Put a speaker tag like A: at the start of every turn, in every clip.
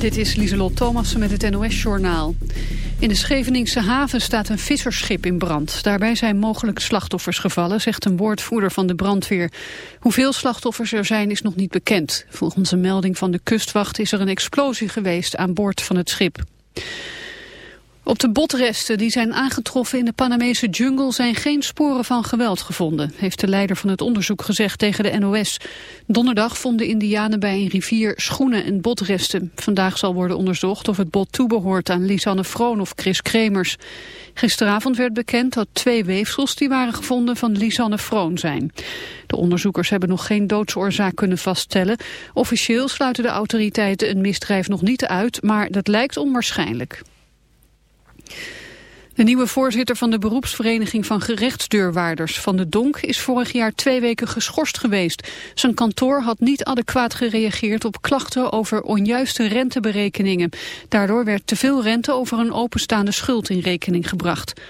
A: Dit is Lieselot Thomassen met het NOS-journaal. In de Scheveningse haven staat een vissersschip in brand. Daarbij zijn mogelijk slachtoffers gevallen, zegt een woordvoerder van de brandweer. Hoeveel slachtoffers er zijn is nog niet bekend. Volgens een melding van de kustwacht is er een explosie geweest aan boord van het schip. Op de botresten die zijn aangetroffen in de Panamese jungle zijn geen sporen van geweld gevonden, heeft de leider van het onderzoek gezegd tegen de NOS. Donderdag vonden indianen bij een rivier schoenen en botresten. Vandaag zal worden onderzocht of het bot toebehoort aan Lisanne Vroon of Chris Kremers. Gisteravond werd bekend dat twee weefsels die waren gevonden van Lisanne Vroon zijn. De onderzoekers hebben nog geen doodsoorzaak kunnen vaststellen. Officieel sluiten de autoriteiten een misdrijf nog niet uit, maar dat lijkt onwaarschijnlijk. De nieuwe voorzitter van de beroepsvereniging van gerechtsdeurwaarders van de Donk is vorig jaar twee weken geschorst geweest. Zijn kantoor had niet adequaat gereageerd op klachten over onjuiste renteberekeningen. Daardoor werd te veel rente over een openstaande schuld in rekening gebracht.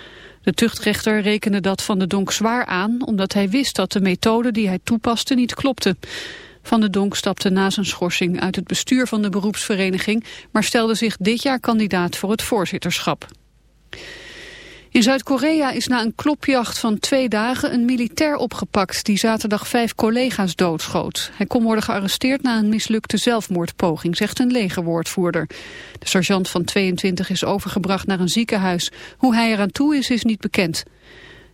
A: De tuchtrechter rekende dat van de Donk zwaar aan omdat hij wist dat de methode die hij toepaste niet klopte. Van de Donk stapte na zijn schorsing uit het bestuur van de beroepsvereniging, maar stelde zich dit jaar kandidaat voor het voorzitterschap. In Zuid-Korea is na een klopjacht van twee dagen een militair opgepakt die zaterdag vijf collega's doodschoot. Hij kon worden gearresteerd na een mislukte zelfmoordpoging, zegt een legerwoordvoerder. De sergeant van 22 is overgebracht naar een ziekenhuis. Hoe hij eraan toe is, is niet bekend.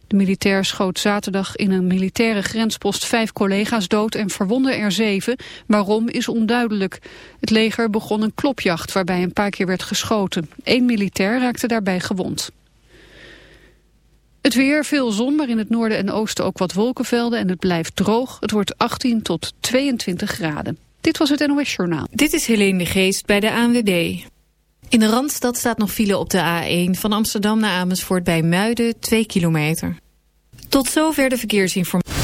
A: De militair schoot zaterdag in een militaire grenspost vijf collega's dood en verwonde er zeven. Waarom is onduidelijk. Het leger begon een klopjacht waarbij een paar keer werd geschoten. Eén militair raakte daarbij gewond. Het weer, veel zon, maar in het noorden en oosten ook wat wolkenvelden en het blijft droog. Het wordt 18 tot 22 graden. Dit was het NOS Journaal.
B: Dit is Helene de Geest bij de ANWB. In de Randstad staat nog file op de A1 van Amsterdam naar Amersfoort bij Muiden 2 kilometer. Tot zover de verkeersinformatie.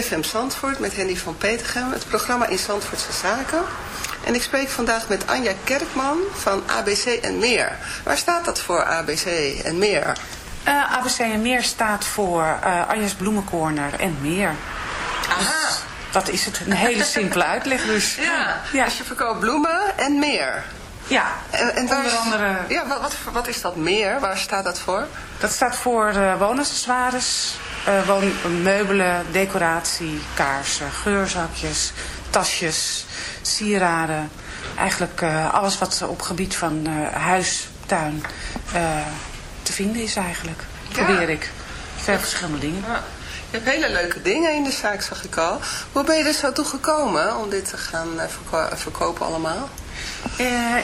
C: CFM Zandvoort met Henny van Petergem, het programma in Zandvoortse Zaken. En ik spreek vandaag met Anja Kerkman van ABC en Meer. Waar staat dat voor, ABC en Meer?
D: Eh, ABC en Meer staat voor eh Anja's Bloemencorner en Meer.
C: Aha.
D: Dat is het, een hele simpele uitleg dus.
C: Ja,
D: Ja.
C: dus je verkoopt bloemen en meer.
D: Ja,
C: En,
D: onder
C: is-
D: andere,
C: Ja, wat, wat, wat is dat meer? Waar staat dat voor?
D: dat staat voor eh woonaccessoires, eh woonmeubelen, decoratie, kaarsen, geurzakjes, tasjes, sieraden. Eigenlijk eh, alles wat op gebied van eh, huis, tuin te vinden is eigenlijk.
C: Ja.
D: Probeer ik. Veel verschillende dingen.
C: Ja. Je hebt hele leuke dingen in de zaak, zag ik al. Hoe ben je er zo toe gekomen om dit te gaan verko- verkopen allemaal?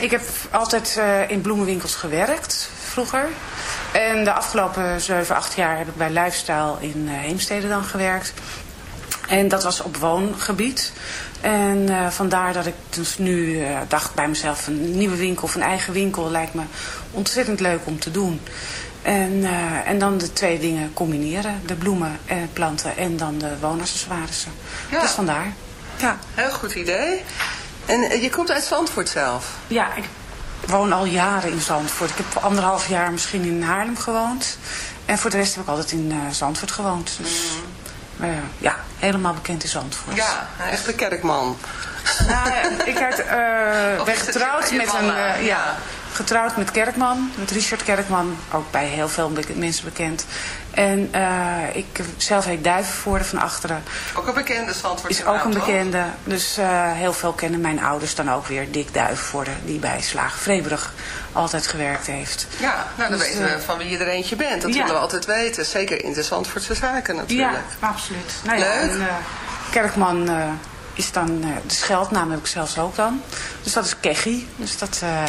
D: Ik heb altijd in bloemenwinkels gewerkt, vroeger. En de afgelopen 7, 8 jaar heb ik bij Lifestyle in eh, Heemstede dan gewerkt. En dat was op woongebied. En eh, vandaar dat ik dus nu eh, dacht bij mezelf... een nieuwe winkel of een eigen winkel lijkt me ontzettend leuk om te doen. En, en dan de twee dingen combineren. De bloemen en planten en dan de woonaccessoires.
C: Ja.
D: Dus vandaar. Ja.
C: Heel goed idee. En je komt uit Zandvoort zelf.
D: Ja, ik woon al jaren in Zandvoort. Ik heb anderhalf jaar misschien in Haarlem gewoond. En voor de rest heb ik altijd in eh, Zandvoort gewoond. Dus eh, ja, helemaal bekend in Zandvoort.
C: Ja, echt een kerkman.
D: Nou, ik uit, eh, getrouwd met een... ja, getrouwd met Kerkman, met Richard Kerkman. Ook bij heel veel mensen bekend. En eh, ik zelf heet Duivenvoorde van achteren.
C: Ook een bekende
D: Is ook een bekende. Dus eh, heel veel kennen mijn ouders dan ook weer. Dick Duivenvoorde, die bij Slagen Vreeburg altijd gewerkt heeft.
C: Ja, nou dan
D: Dus,
C: weten we
D: eh,
C: van wie je er eentje bent. Dat
D: ja.
C: willen we altijd weten. Zeker in de Zandvoortse zaken natuurlijk.
D: Ja, absoluut. Nou ja,
C: Leuk.
D: en, Kerkman is dan, eh, de scheldnaam heb ik zelfs ook dan. Dus dat is Keggy. Dus dat, eh,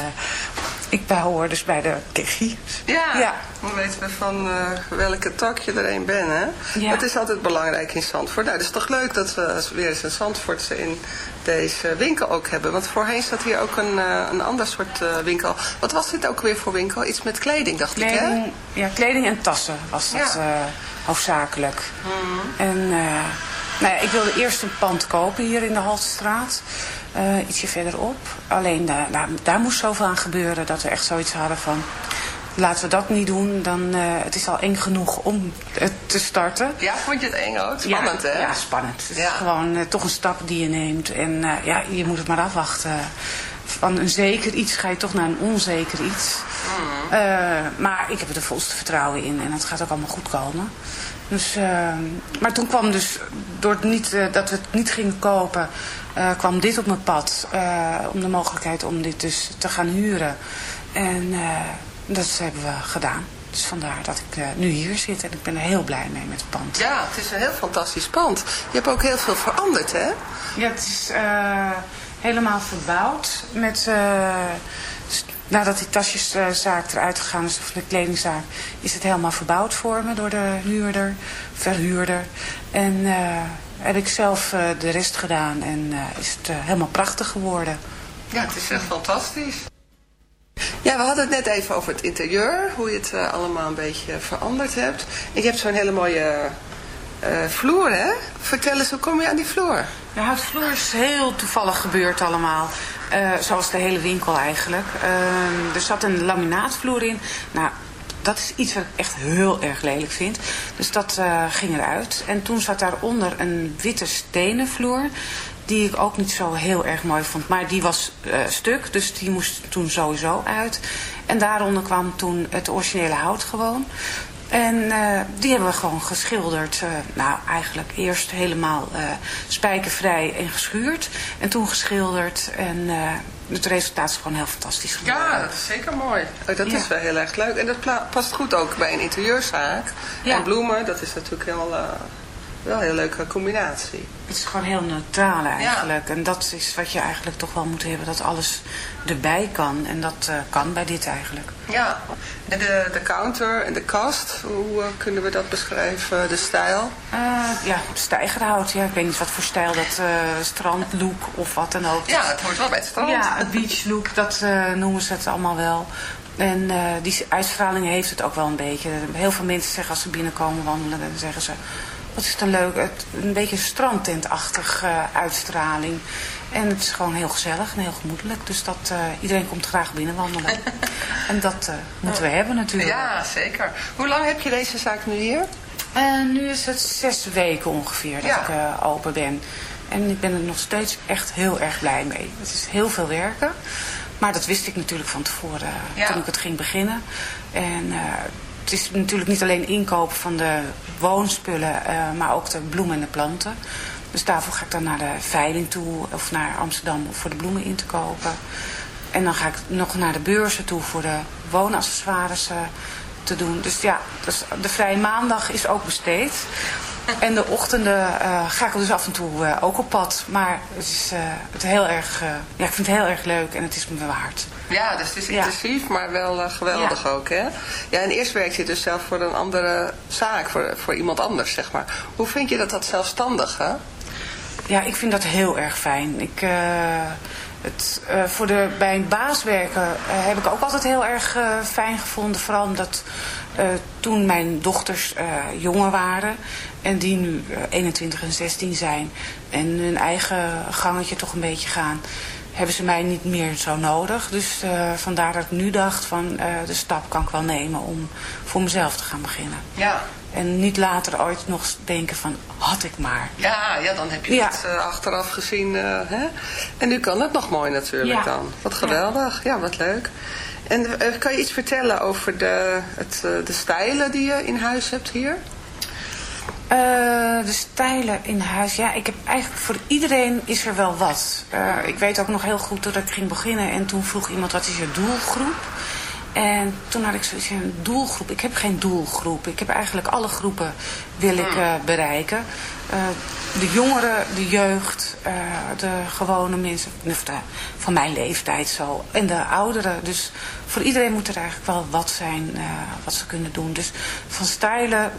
D: ik behoor dus bij de Keggy.
C: Ja,
D: Ja.
C: dan weten we van eh, welke tak je er een bent. Hè?
D: Ja.
C: Het is altijd belangrijk in Zandvoort. Nou, het is toch leuk dat we weer eens een Zandvoortse in deze winkel ook hebben. Want voorheen zat hier ook een, een ander soort winkel. Wat was dit ook weer voor winkel? Iets met kleding, dacht ik, hè?
D: Ja, kleding en tassen was dat
C: Ja. Mhm.
D: eh, hoofdzakelijk. En nou ja, ik wilde eerst een pand kopen hier in de Haltestraat. eh, ietsje verderop. Alleen eh, daar, daar moest zoveel aan gebeuren dat we echt zoiets hadden van... Laten we dat niet doen, dan eh, het is al eng genoeg om het te starten.
C: Ja, vond je het eng ook? Spannend,
D: ja,
C: hè?
D: Ja, spannend. Het is gewoon toch een stap die je neemt. En ja, je moet het maar afwachten. Van een zeker iets ga je toch naar een onzeker iets.
C: Mhm.
D: Eh, maar ik heb er de volste vertrouwen in. En het gaat ook allemaal goed komen. Dus, eh, maar toen kwam dus, door het niet, eh, dat we het niet gingen kopen, eh, kwam dit op mijn pad. om de mogelijkheid om dit dus te gaan huren. En dat hebben we gedaan. Dus vandaar dat ik nu hier zit. En ik ben er heel blij mee met het pand.
C: Ja, het is een heel fantastisch pand. Je hebt ook heel veel veranderd, hè?
D: Ja, het is helemaal verbouwd. Met, eh, nadat die tasjeszaak eruit gegaan is, of de kledingzaak, is het helemaal verbouwd voor me door de huurder, verhuurder. En eh, heb ik zelf eh, de rest gedaan en eh, is het eh, helemaal prachtig geworden.
C: Ja, het is echt fantastisch. Ja, we hadden het net even over het interieur, hoe je het eh, allemaal een beetje veranderd hebt. Je hebt zo'n hele mooie eh, vloer, hè? Vertel eens, hoe kom je aan die vloer?
D: De houtvloer is heel toevallig gebeurd allemaal. Eh, zoals de hele winkel eigenlijk. Ehm, er zat een laminaatvloer in. Nou, dat is iets wat ik echt heel erg lelijk vind. Dus dat eh, ging eruit. En toen zat daaronder een witte stenen vloer. Die ik ook niet zo heel erg mooi vond. Maar die was stuk, dus die moest toen sowieso uit. En daaronder kwam toen het originele hout gewoon. En eh, die hebben we gewoon geschilderd. eh, nou, eigenlijk eerst helemaal eh, spijkervrij en geschuurd. En toen geschilderd. En eh, het resultaat is gewoon heel fantastisch geworden.
C: Ja, dat is zeker mooi. Oh, dat
D: Ja.
C: is wel heel erg leuk. En dat pla- past goed ook bij een interieurzaak.
D: Ja.
C: En bloemen, dat is natuurlijk heel, eh, wel een heel leuke combinatie.
D: Het is gewoon heel neutraal eigenlijk. En dat is wat je eigenlijk toch wel moet hebben. Dat alles erbij kan. En dat eh, kan bij dit eigenlijk.
C: Ja, en de, de counter en de kast, hoe eh, kunnen we dat beschrijven? De stijl?
D: Eh, ja, stijgerhout. Ja, ik weet niet wat voor stijl dat strandlook of wat dan ook.
C: Ja, het hoort wel bij het strand.
D: Ja, het beachlook, dat noemen ze het allemaal wel. En die uitstraling heeft het ook wel een beetje. Heel veel mensen zeggen als ze binnenkomen wandelen, dan zeggen ze... wat is het een leuk, het, een beetje strandtentachtig eh, uitstraling. En het is gewoon heel gezellig en heel gemoedelijk. Dus dat, eh, iedereen komt graag binnen wandelen. en dat eh, moeten we hebben natuurlijk.
C: Ja, zeker. Hoe lang heb je deze zaak nu hier?
D: Nu is het zes weken ongeveer dat
C: Ja.
D: ik open ben. En ik ben er nog steeds echt heel erg blij mee. Het is heel veel werken. Maar dat wist ik natuurlijk van tevoren
C: Ja.
D: toen ik het ging beginnen. En het is natuurlijk niet alleen inkopen van de woonspullen, eh, maar ook de bloemen en de planten. Dus daarvoor ga ik dan naar de veiling toe of naar Amsterdam voor de bloemen in te kopen. En dan ga ik nog naar de beurzen toe voor de woonaccessoires eh, te doen. Dus ja, dus de vrije maandag is ook besteed. En de ochtenden eh, ga ik dus af en toe eh, ook op pad. Maar het is eh, het heel erg, ja, ik vind het heel erg leuk en het is me waard.
C: Ja, dus het is
D: Ja.
C: intensief, maar wel geweldig
D: Ja.
C: ook, hè? Ja, en eerst werkte je dus zelf voor een andere zaak, voor, voor iemand anders, zeg maar. Hoe vind je dat dat zelfstandig, hè?
D: Ja, ik vind dat heel erg fijn. Ik, het, eh, voor de, bij een baas werken eh, heb ik ook altijd heel erg eh, fijn gevonden. Vooral omdat toen mijn dochters jonger waren en die nu eh, 21 en 16 zijn en hun eigen gangetje toch een beetje gaan, hebben ze mij niet meer zo nodig. Dus vandaar dat ik nu dacht van de stap kan ik wel nemen om voor mezelf te gaan beginnen.
C: Ja.
D: En niet later ooit nog denken van had ik maar.
C: Ja, ja, dan heb je
D: Ja.
C: het eh, achteraf gezien, eh, hè? En nu kan het nog mooi natuurlijk
D: Ja.
C: dan. Wat geweldig, ja, wat leuk. En eh, kan je iets vertellen over de, het, de stijlen die je in huis hebt hier?
D: De stijlen in huis. Ja, ik heb eigenlijk voor iedereen is er wel wat. Ik weet ook nog heel goed dat ik ging beginnen en toen vroeg iemand wat is je doelgroep? En toen had ik zoiets een doelgroep. Ik heb geen doelgroep. Ik heb eigenlijk alle groepen wil ik eh, bereiken. Eh, de jongeren, de jeugd, eh, de gewone mensen de- van mijn leeftijd zo. En de ouderen. Dus voor iedereen moet er eigenlijk wel wat zijn wat ze kunnen doen. Dus van stijlen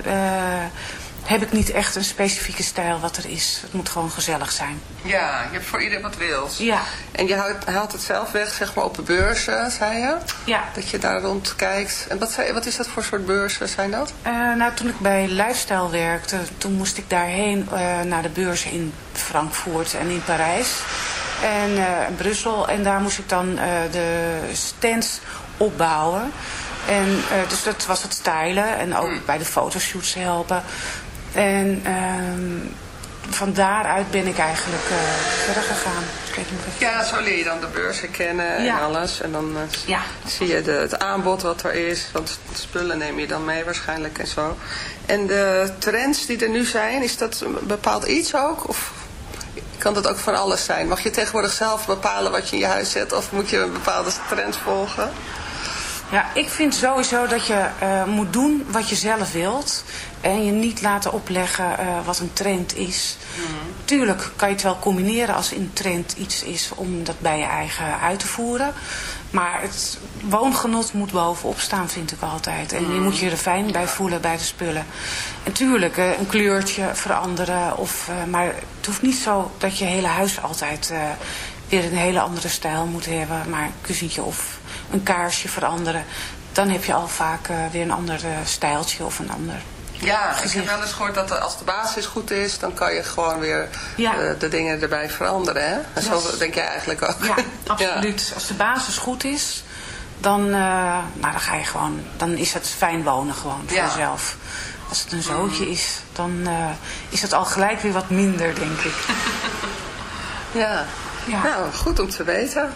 D: heb ik niet echt een specifieke stijl wat er is. Het moet gewoon gezellig zijn.
C: Ja, je hebt voor ieder wat wils.
D: Ja.
C: En je haalt, haalt het zelf weg, zeg maar, op de beurzen, zei je?
D: Ja.
C: Dat je daar rond kijkt. En wat, zei- wat is dat voor soort beurzen zijn dat?
D: Eh, nou, toen ik bij Lifestyle werkte, toen moest ik daarheen eh, naar de beurzen in Frankfurt en in Parijs en eh, Brussel. En daar moest ik dan de stands opbouwen. En dus dat was het stylen en ook bij de fotoshoots helpen. En ehm, van daaruit ben ik eigenlijk eh, verder gegaan.
C: Ja, zo leer je dan de beurzen kennen
D: Ja.
C: en alles. En dan eh,
D: Ja.
C: zie je de, het aanbod wat er is. Want spullen neem je dan mee waarschijnlijk en zo. En de trends die er nu zijn, is dat een bepaald iets ook? Of kan dat ook van alles zijn? Mag je tegenwoordig zelf bepalen wat je in je huis zet? Of moet je een bepaalde trend volgen?
D: Ja, ik vind sowieso dat je eh, moet doen wat je zelf wilt. En je niet laten opleggen eh, wat een trend is. Tuurlijk kan je het wel combineren als een trend iets is om dat bij je eigen uit te voeren. Maar het woongenot moet bovenop staan, vind ik altijd. En je moet je er fijn bij voelen bij de spullen. En tuurlijk, eh, een kleurtje veranderen. Of, eh, maar het hoeft niet zo dat je hele huis altijd weer een hele andere stijl moet hebben. Maar een kussentje of een kaarsje veranderen. Dan heb je al vaak weer een ander stijltje of een ander.
C: Ja, ik heb wel eens gehoord dat als de basis goed is, dan kan je gewoon weer
D: Ja.
C: eh, de dingen erbij veranderen. Hè? En zo denk jij eigenlijk ook.
D: Ja, absoluut. Als de basis goed is, dan, eh, nou, dan ga je gewoon, dan is het fijn wonen gewoon voor jezelf. Als het een zootje is, dan eh, is het al gelijk weer wat minder, denk ik.
C: Ja.
D: Ja.
C: Nou, goed om te weten.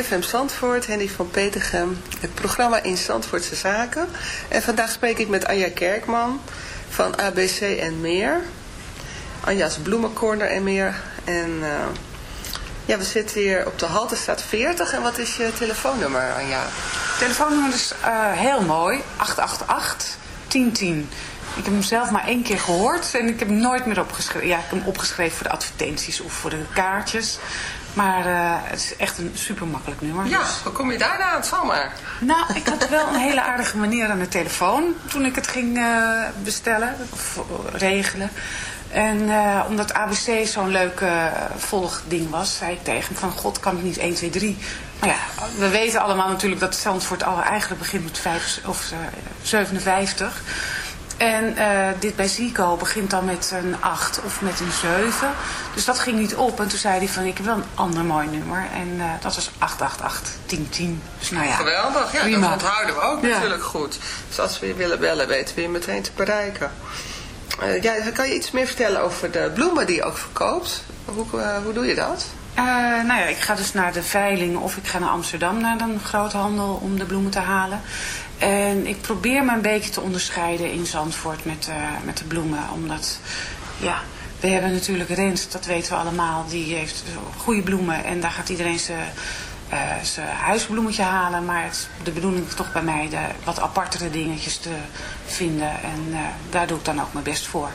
C: CFM Zandvoort, Henny van Petergem, het programma in Zandvoortse Zaken. En vandaag spreek ik met Anja Kerkman van ABC en meer. Anja's Bloemencorner en meer. En eh, ja, we zitten hier op de Haltestraat 40. En wat is je telefoonnummer, Anja?
D: Telefoonnummer is eh, heel mooi. 888 1010. Ik heb hem zelf maar één keer gehoord en ik heb hem nooit meer opgeschreven. Ja, ik heb hem opgeschreven voor de advertenties of voor de kaartjes. Maar eh, het is echt een super makkelijk nummer.
C: Ja,
D: dus-
C: hoe kom je daar aan? Maar.
D: Nou, ik had wel een hele aardige manier aan de telefoon toen ik het ging eh, bestellen of regelen. En eh, omdat ABC zo'n leuk volgding was, zei ik tegen hem van god kan ik niet 1, 2, 3. Maar ja, we weten allemaal natuurlijk dat Zandvoort al eigenlijk begint met 5 of eh, 57. En eh, dit bij Zico begint dan met een 8 of met een 7. Dus dat ging niet op. En toen zei hij van ik heb wel een ander mooi nummer. En eh, dat was 888 1010. Dus nou ja,
C: Geweldig, ja,
D: prima.
C: dat onthouden we ook
D: Ja.
C: natuurlijk goed. Dus als we je willen bellen, weten we je meteen te bereiken. Eh, ja, kan je iets meer vertellen over de bloemen die je ook verkoopt? Hoe, hoe doe je dat?
D: Nou ja, ik ga dus naar de veiling of ik ga naar Amsterdam naar een groothandel om de bloemen te halen. En ik probeer me een beetje te onderscheiden in Zandvoort met, eh, met de bloemen. Omdat, ja, we hebben natuurlijk Rens, dat weten we allemaal, die heeft goede bloemen. En daar gaat iedereen zijn eh, zijn huisbloemetje halen. Maar het de bedoeling is toch bij mij de wat apartere dingetjes te vinden. En eh, daar doe ik dan ook mijn best voor.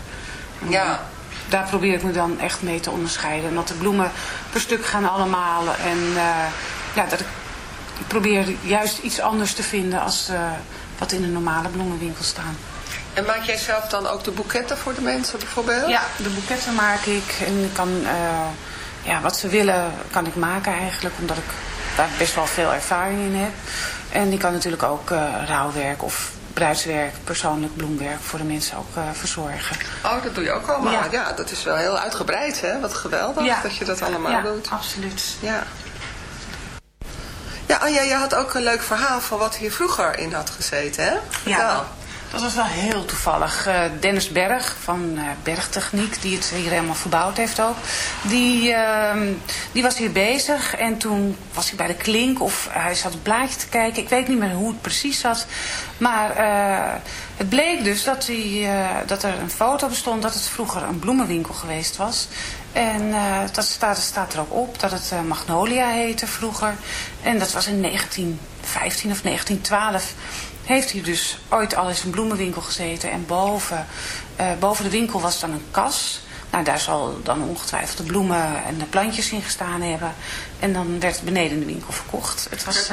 C: Ja.
D: daar probeer ik me dan echt mee te onderscheiden. En dat de bloemen per stuk gaan allemaal. En ja, dat ik, ik probeer juist iets anders te vinden als eh, wat in een normale bloemenwinkel staan.
C: En maak jij zelf dan ook de boeketten voor de mensen bijvoorbeeld?
D: Ja, de boeketten maak ik. En ik kan, eh, ja, wat ze willen kan ik maken eigenlijk. Omdat ik daar best wel veel ervaring in heb. En ik kan natuurlijk ook eh, rouwwerk of bruidswerk, persoonlijk bloemwerk voor de mensen ook verzorgen.
C: Oh, dat doe je ook allemaal. Ja.
D: Ja.
C: dat is wel heel uitgebreid, hè? Wat geweldig dat je dat allemaal
D: ja,
C: doet.
D: absoluut.
C: Ja. Ja, Anja, je had ook een leuk verhaal van wat hier vroeger in had gezeten, hè?
D: Ja, dat was wel heel toevallig. Eh, Dennis Berg van eh, Bergtechniek, die het hier helemaal verbouwd heeft ook. Die, ehm, die was hier bezig en toen was hij bij de klink of hij zat een blaadje te kijken. Ik weet niet meer hoe het precies zat. Maar eh, het bleek dus dat, hij, dat er een foto bestond dat het vroeger een bloemenwinkel geweest was. En eh, dat staat, staat er ook op dat het eh, Magnolia heette vroeger. En dat was in 1915 of 1912 heeft hij dus ooit al eens een bloemenwinkel gezeten. En boven, eh, boven de winkel was dan een kas. Nou, daar zal dan ongetwijfeld de bloemen en de plantjes in gestaan hebben. En dan werd beneden de winkel verkocht. Het was,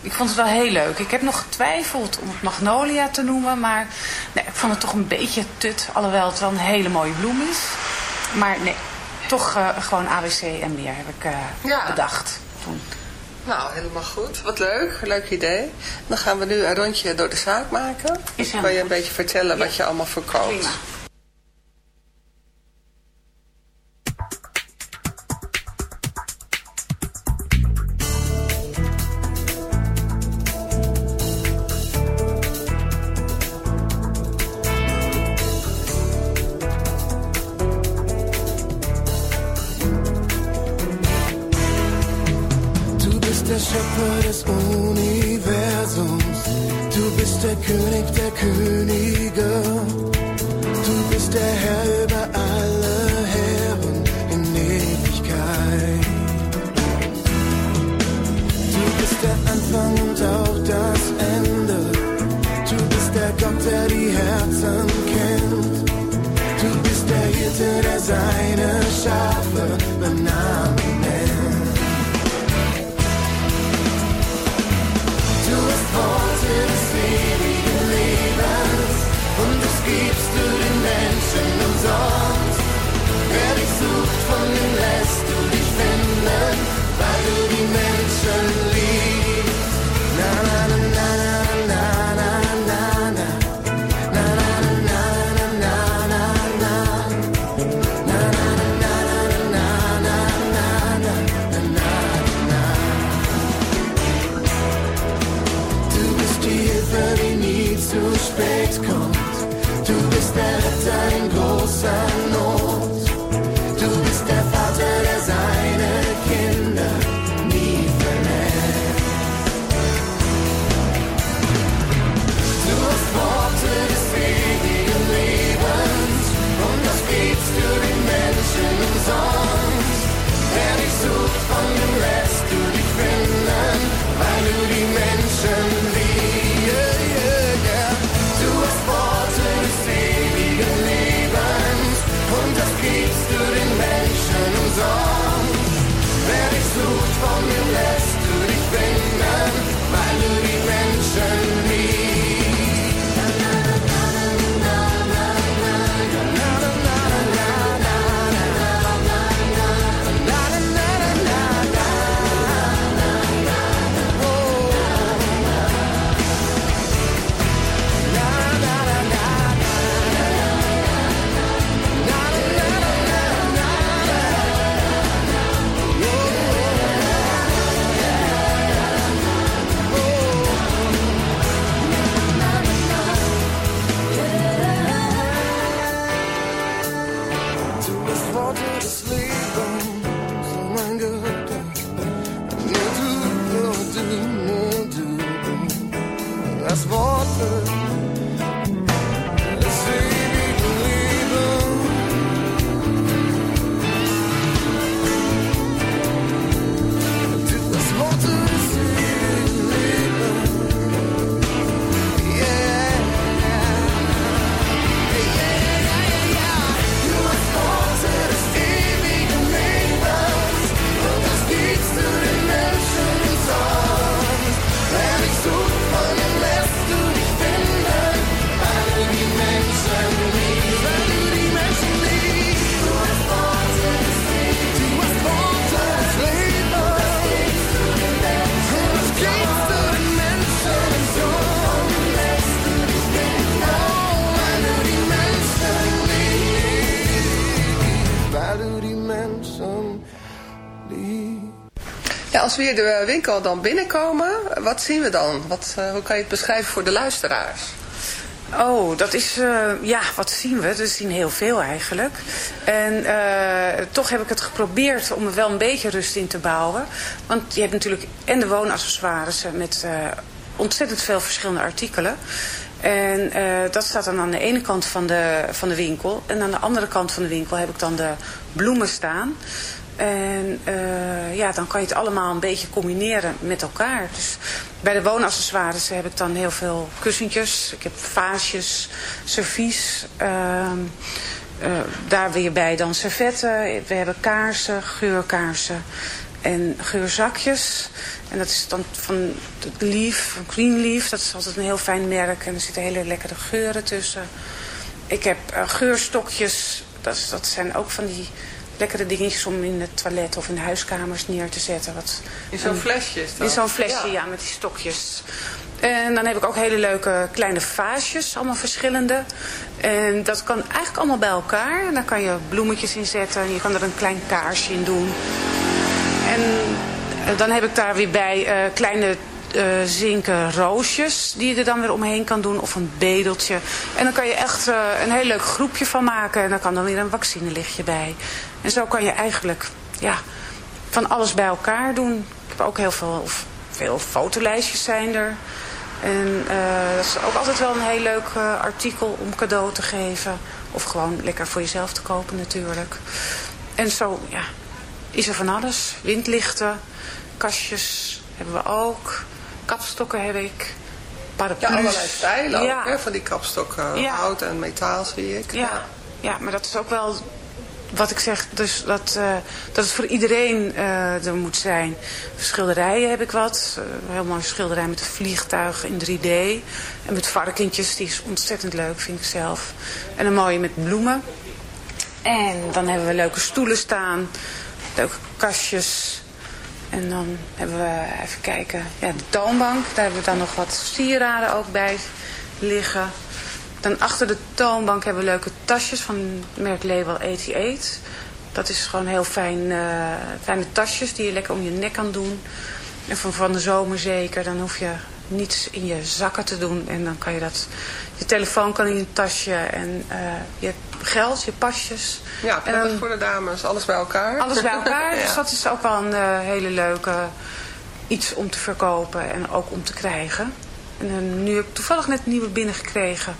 D: ik vond het wel heel leuk. Ik heb nog getwijfeld om het Magnolia te noemen. Maar nee, ik vond het toch een beetje tut. Alhoewel het wel een hele mooie bloem is. Maar nee, toch eh, gewoon ABC en meer heb ik eh,
C: Ja.
D: bedacht. Toen.
C: Nou, helemaal goed. Wat leuk. Leuk idee. Dan gaan we nu een rondje door de zaak maken.
D: Is
C: Dan kan je een beetje vertellen wat je allemaal verkoopt.
D: Prima.
E: Des Universums. Du bist der König der Könige. Du bist der Herr über alle Herren in Ewigkeit. Du bist der Anfang und auch das Ende. Du bist der Gott, der die Herzen kennt. Du bist der Hirte, der seine Schafe
C: sun. Als we hier de winkel dan binnenkomen, wat zien we dan? Wat, eh, hoe kan je het beschrijven voor de luisteraars?
D: Oh, dat is, eh, ja, wat zien we? We zien heel veel eigenlijk. En eh, toch heb ik het geprobeerd om er wel een beetje rust in te bouwen. Want je hebt natuurlijk en de woonaccessoires met eh, ontzettend veel verschillende artikelen. En eh, dat staat dan aan de ene kant van de, van de winkel. En aan de andere kant van de winkel heb ik dan de bloemen staan. En eh, ja, dan kan je het allemaal een beetje combineren met elkaar. Dus bij de woonaccessoires heb ik dan heel veel kussentjes. Ik heb vaasjes, servies. ehm, eh, daar weer bij dan servetten. We hebben kaarsen, geurkaarsen en geurzakjes. En dat is dan van het Leaf, van Green Leaf. Dat is altijd een heel fijn merk. En er zitten hele lekkere geuren tussen. Ik heb eh, geurstokjes. Dat, dat zijn ook van die lekkere dingetjes om in het toilet of in de huiskamers neer te zetten. Wat,
C: In zo'n flesje is dat?
D: In zo'n flesje, ja. met die stokjes. En dan heb ik ook hele leuke kleine vaasjes, allemaal verschillende. En dat kan eigenlijk allemaal bij elkaar. En daar kan je bloemetjes in zetten. En je kan er een klein kaarsje in doen. En eh, dan heb ik daar weer bij eh, kleine eh, zinken roosjes die je er dan weer omheen kan doen. Of een bedeltje. En dan kan je echt eh, een heel leuk groepje van maken. En dan kan dan weer een vaccinelichtje bij. En zo kan je eigenlijk ja, van alles bij elkaar doen. Ik heb ook heel veel, of veel fotolijstjes zijn er. En eh, dat is ook altijd wel een heel leuk artikel om cadeau te geven. Of gewoon lekker voor jezelf te kopen natuurlijk. En zo, ja, is er van alles. Windlichten, kastjes hebben we ook. Kapstokken heb ik. Paraplu's.
C: Ja, allerlei stijlen ook,
D: Ja.
C: hè, van die kapstokken.
D: Ja.
C: Hout en metaal zie ik.
D: Ja, ja, maar dat is ook wel wat ik zeg, dus dat, eh, dat het voor iedereen eh, er moet zijn. Schilderijen heb ik wat. Een heel mooi schilderij met een vliegtuig in 3D. En met varkentjes, die is ontzettend leuk, vind ik zelf. En een mooie met bloemen. En dan hebben we leuke stoelen staan. Leuke kastjes. En dan hebben we, even kijken, ja, de toonbank. Daar hebben we dan nog wat sieraden ook bij liggen. Dan achter de toonbank hebben we leuke tasjes van het merk Label 88. Dat is gewoon heel fijn, eh, fijne tasjes die je lekker om je nek kan doen. En van de zomer zeker, dan hoef je niets in je zakken te doen. En dan kan je dat, je telefoon kan in je tasje en eh, je geld, je pasjes.
C: Ja, prettig voor de dames. Alles bij elkaar.
D: alles bij elkaar.
C: Ja.
D: Dus dat is ook wel een eh, hele leuke iets om te verkopen en ook om te krijgen. En eh, nu heb ik toevallig net nieuwe binnengekregen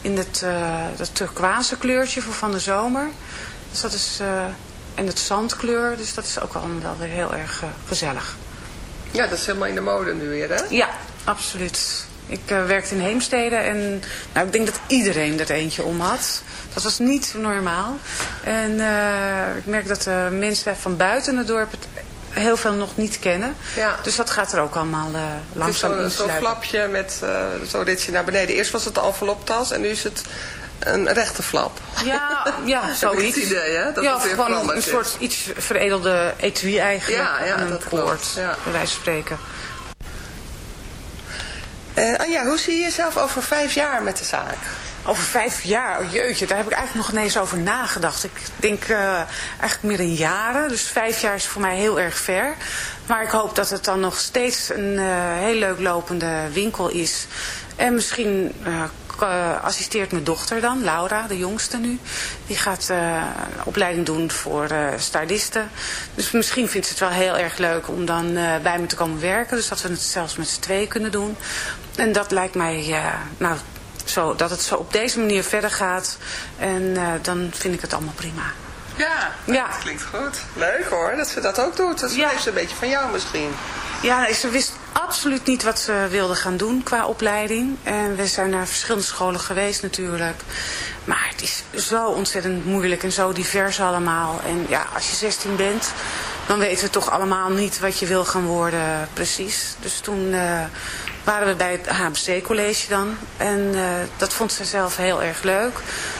D: in het, eh dat turquoise kleurtje voor van de zomer. Dus dat is, eh, en het zandkleur, dus dat is ook wel, wel weer heel erg eh, gezellig.
C: Ja, dat is helemaal in de mode nu weer, hè?
D: Ja, absoluut. Ik eh, werkte in Heemstede en nou, ik denk dat iedereen er eentje om had. Dat was niet normaal. En eh, ik merk dat de mensen van buiten het dorp het heel veel nog niet kennen.
C: Ja.
D: Dus dat gaat er ook allemaal eh,
C: is
D: langzaam
C: zo'n zo'n flapje met eh, zo'n ritje naar beneden. Eerst was het de enveloptas en nu is het een rechte flap.
D: Ja, ja zoiets.
C: idee, hè? Dat
D: ja,
C: het
D: gewoon een, soort iets veredelde etui eigenlijk.
C: Ja, ja,
D: en een
C: dat klopt, ja.
D: bij wijze van spreken.
C: Eh Anja, hoe zie je jezelf over vijf jaar met de zaak?
D: Over vijf jaar, oh jeetje, daar heb ik eigenlijk nog ineens over nagedacht. Ik denk eh, eigenlijk meer in jaren, dus vijf jaar is voor mij heel erg ver. Maar ik hoop dat het dan nog steeds een eh, heel leuk lopende winkel is. En misschien assisteert mijn dochter dan, Laura, de jongste nu. Die gaat een opleiding doen voor stylisten. Dus misschien vindt ze het wel heel erg leuk om dan bij me te komen werken. Dus dat we het zelfs met z'n tweeën kunnen doen. En dat lijkt mij, nou, zo, dat het zo op deze manier verder gaat. En eh, dan vind ik het allemaal prima.
C: Ja,
D: Ja.
C: dat klinkt goed. Leuk hoor, dat ze dat ook doet. Dat
D: Ja.
C: heeft ze een beetje van jou misschien.
D: Ja, ze wist absoluut niet wat ze wilde gaan doen qua opleiding. En we zijn naar verschillende scholen geweest natuurlijk. Maar het is zo ontzettend moeilijk en zo divers allemaal. En ja, als je 16 bent, dan weten we toch allemaal niet wat je wil gaan worden precies. Dus toen eh, waren we bij het HBC-college dan. En eh, dat vond ze zelf heel erg leuk.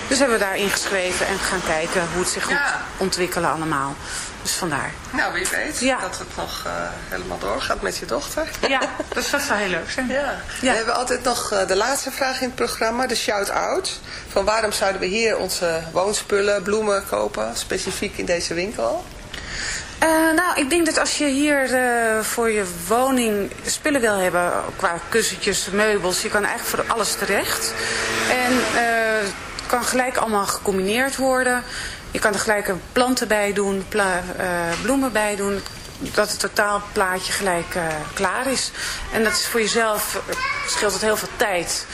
D: Dus hebben we daar ingeschreven en gaan kijken hoe het zich
C: Ja.
D: moet ontwikkelen allemaal. Dus vandaar.
C: Nou, wie weet
D: Ja.
C: dat het nog eh, helemaal doorgaat met je dochter.
D: Ja, dus dat zou heel leuk zijn.
C: Ja.
D: Ja.
C: We hebben altijd nog eh, de laatste vraag in het programma, de shout-out. Van waarom zouden we hier onze woonspullen, bloemen kopen, specifiek in deze winkel?
D: Eh, nou, ik denk dat als je hier eh, voor je woning spullen wil hebben, qua kussentjes, meubels, je kan eigenlijk voor alles terecht. En eh, het kan gelijk allemaal gecombineerd worden. Je kan er gelijk planten bij doen, bloemen bij doen. Dat het totaalplaatje gelijk klaar is. En dat is voor jezelf, scheelt het heel veel tijd.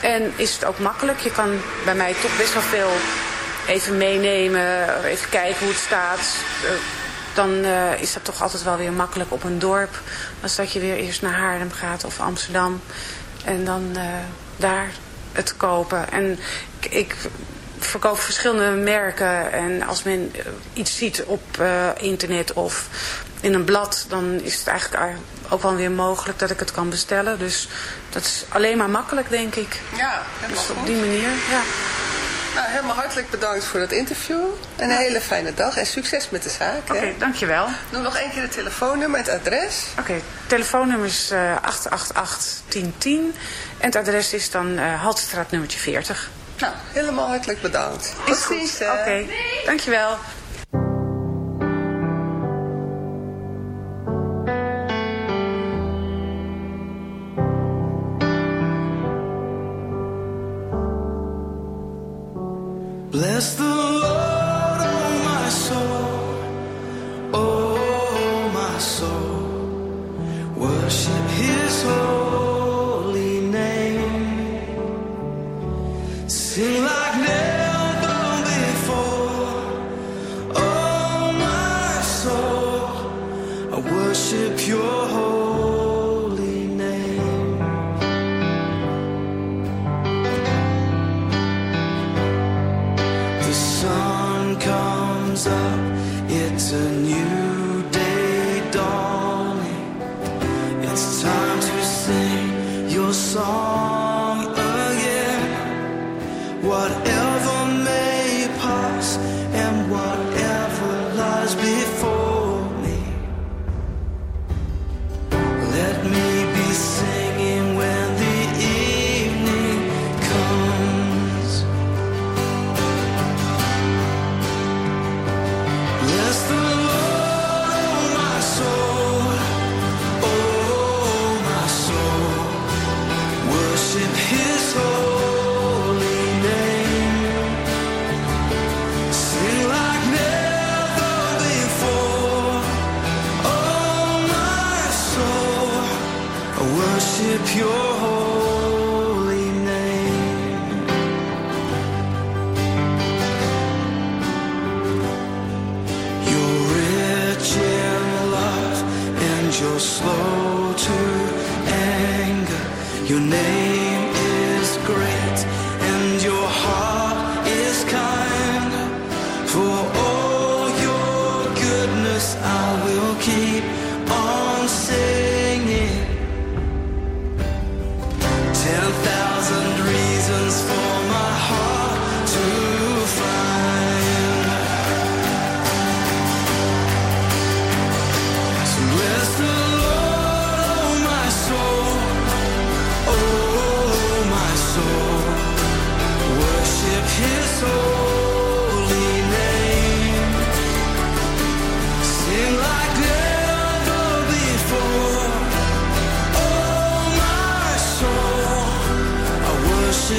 D: En is het ook makkelijk. Je kan bij mij toch best wel veel even meenemen, even kijken hoe het staat. Dan eh, is dat toch altijd wel weer makkelijk op een dorp. Als dat je weer eerst naar Haarlem gaat of Amsterdam. En dan eh, daar het kopen. En ik, ik verkoop verschillende merken. En als men eh, iets ziet op internet of in een blad... dan is het eigenlijk ook wel weer mogelijk dat ik het kan bestellen. Dus dat is alleen maar makkelijk, denk ik.
C: Ja, helemaal
D: Dus op
C: goed.
D: die manier, ja.
C: Nou, helemaal hartelijk bedankt voor dat interview. En een hele fijne dag en succes met de zaak.
D: Oké, dankjewel.
C: Noem nog één keer het telefoonnummer, het adres.
D: Oké, telefoonnummer is eh 888-1010. En het adres is dan eh Haltestraat nummertje 40.
C: Nou, helemaal hartelijk bedankt. Tot ziens,
D: Oké, dankjewel.
F: Up, it's a new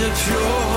F: it's yours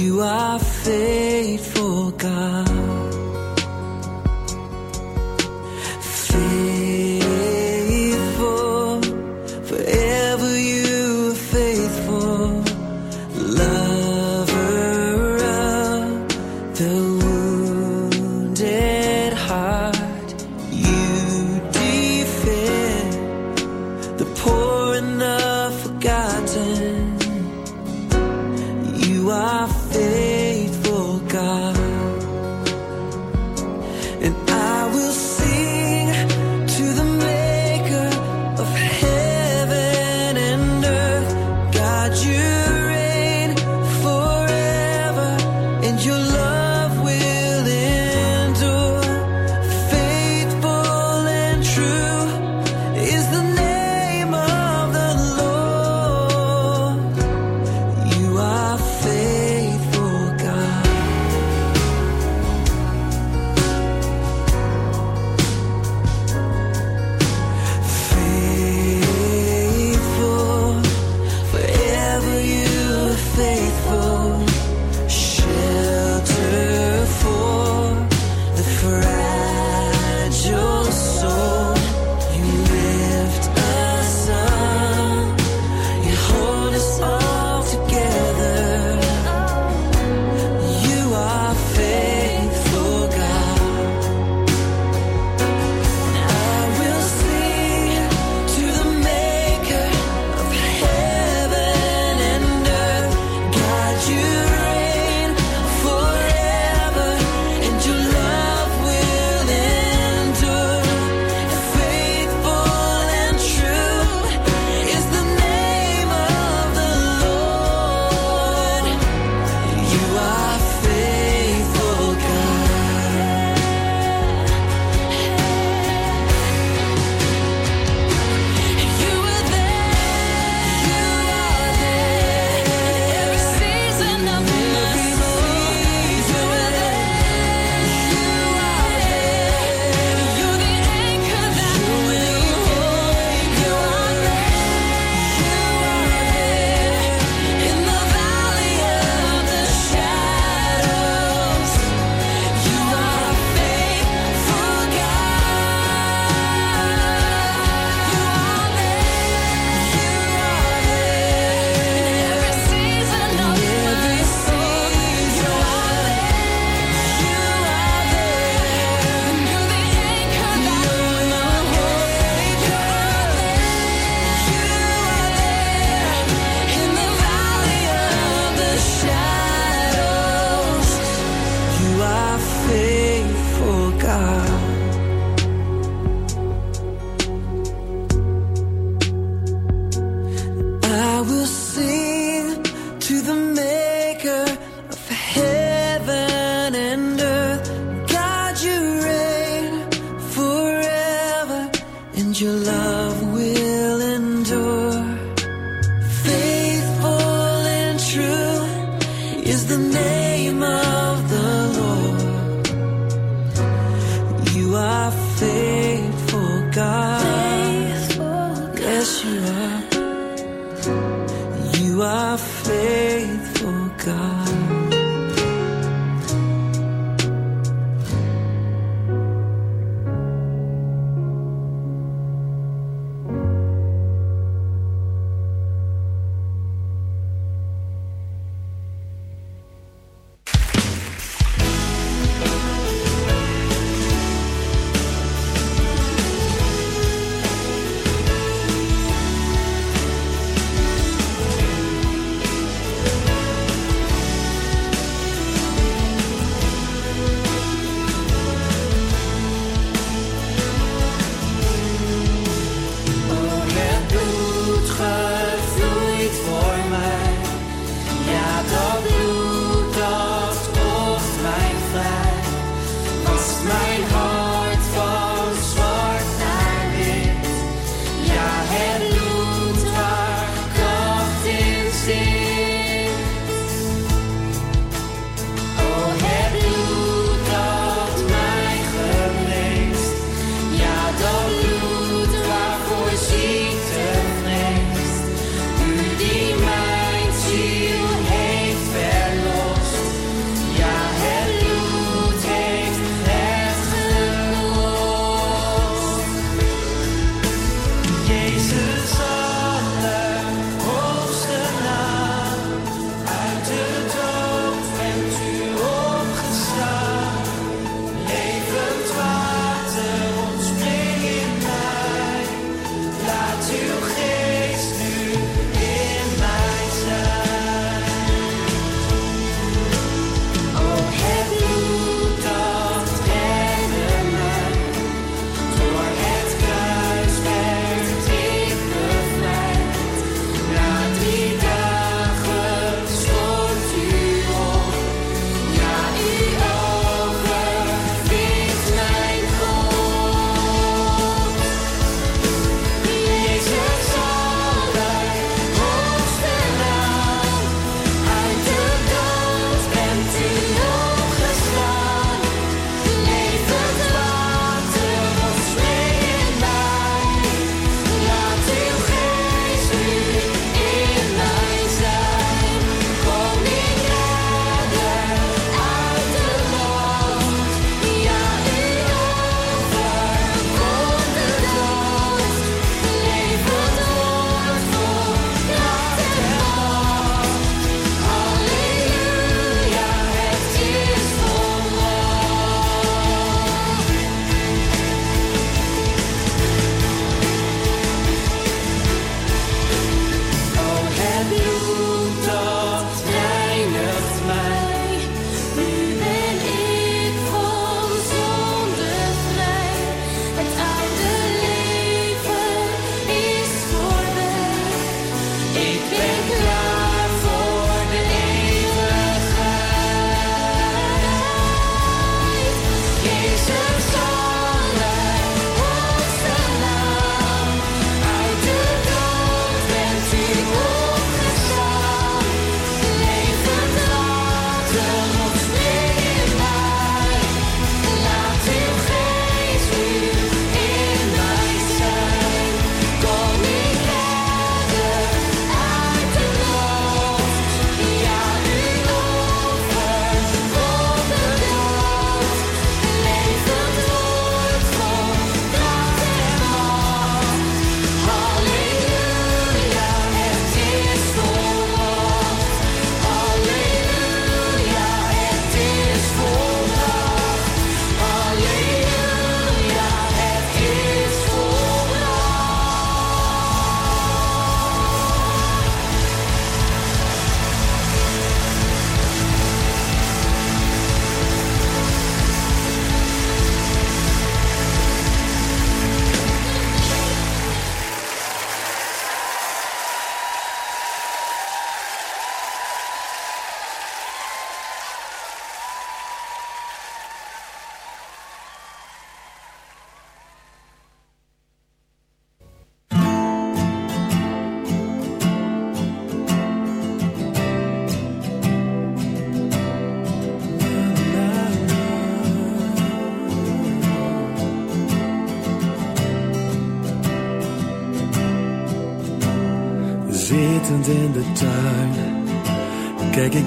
F: You are faithful, God. my faithful God.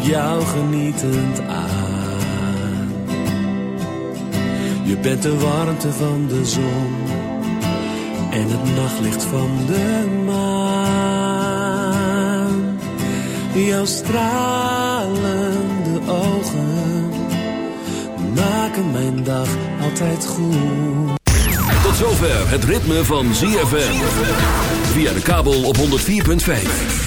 G: Jou genietend aan. Je bent de warmte van de zon en het nachtlicht van de maan. Jouw stralende ogen maken mijn dag altijd goed.
H: Tot zover het ritme van ZFM. Via de kabel op 104.5.